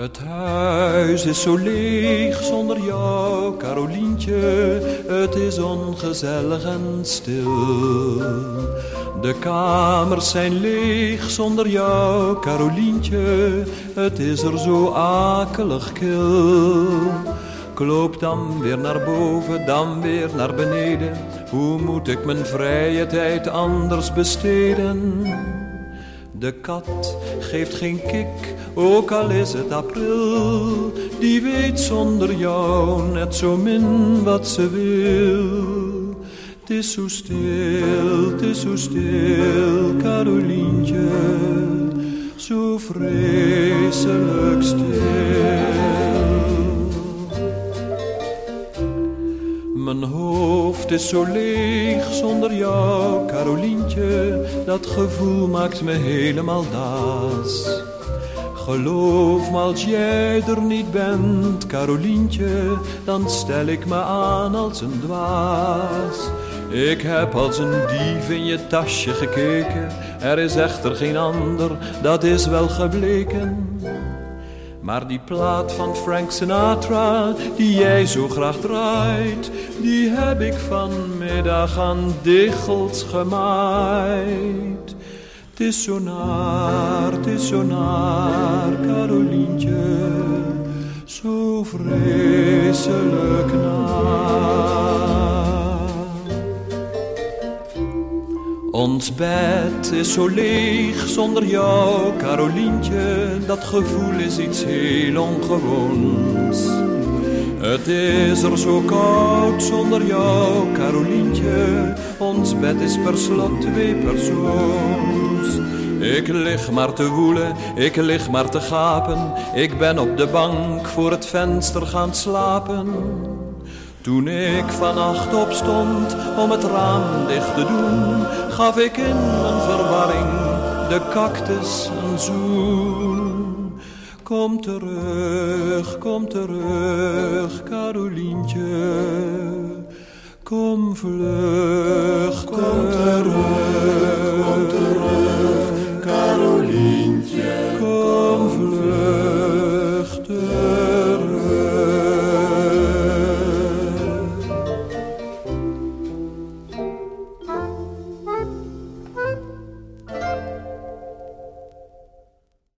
huis is zo leeg zonder jou, Carolientje. Het is ongezellig en stil. De kamers zijn leeg zonder jou, Carolientje. Het is er zo akelig kil. Kloop dan weer naar boven, dan weer naar beneden. Hoe moet ik mijn vrije tijd anders besteden? De kat geeft geen kik, ook al is het april. Die weet zonder jou net zo min wat ze wil. Het is zo stil, het is zo stil, Carolientje. Zo vreselijk stil. Mijn hoofd is zo leeg zonder jou, Carolientje. Dat gevoel maakt me helemaal daas. Geloof me als jij er niet bent, Carolientje, dan stel ik me aan als een dwaas. Ik heb als een dief in je tasje gekeken, er is echter geen ander, dat is wel gebleken. Maar die plaat van Frank Sinatra, die jij zo graag draait, die heb ik vanmiddag aan diggels gemaaid. Het is zo naar, het is zo naar, Carolientje, zo vreselijk Ons bed is zo leeg zonder jou, Carolientje. Dat gevoel is iets heel ongewoons. Het is er zo koud zonder jou, Carolientje. Ons bed is per slot twee persoons. Ik lig maar te woelen, ik lig maar te gapen. Ik ben op de bank voor het venster gaan slapen. Toen ik vannacht opstond om het raam dicht te doen, gaf ik in mijn verwarring de cactus een zoen. Kom terug, kom terug, Carolientje. Kom vlug, kom.